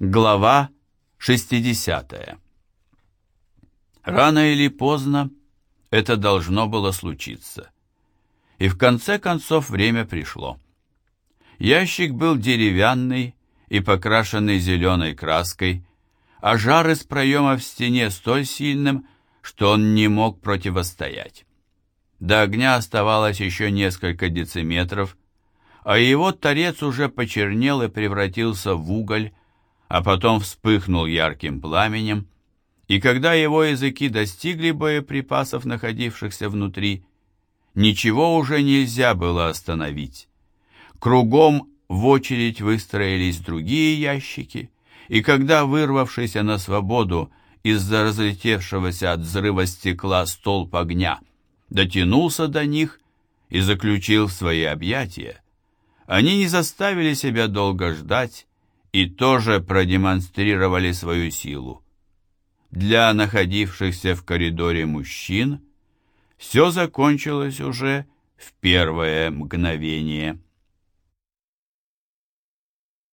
Глава 60. Рано или поздно это должно было случиться. И в конце концов время пришло. Ящик был деревянный и покрашенный зеленой краской, а жар из проема в стене столь сильным, что он не мог противостоять. До огня оставалось еще несколько дециметров, а его торец уже почернел и превратился в уголь, а потом вспыхнул ярким пламенем, и когда его языки достигли боеприпасов, находившихся внутри, ничего уже нельзя было остановить. Кругом в очередь выстроились другие ящики, и когда вырвавшийся на свободу из-за разлетевшегося от взрыва стекла столб огня дотянулся до них и заключил в свои объятия, они не заставили себя долго ждать и тоже продемонстрировали свою силу. Для находившихся в коридоре мужчин все закончилось уже в первое мгновение.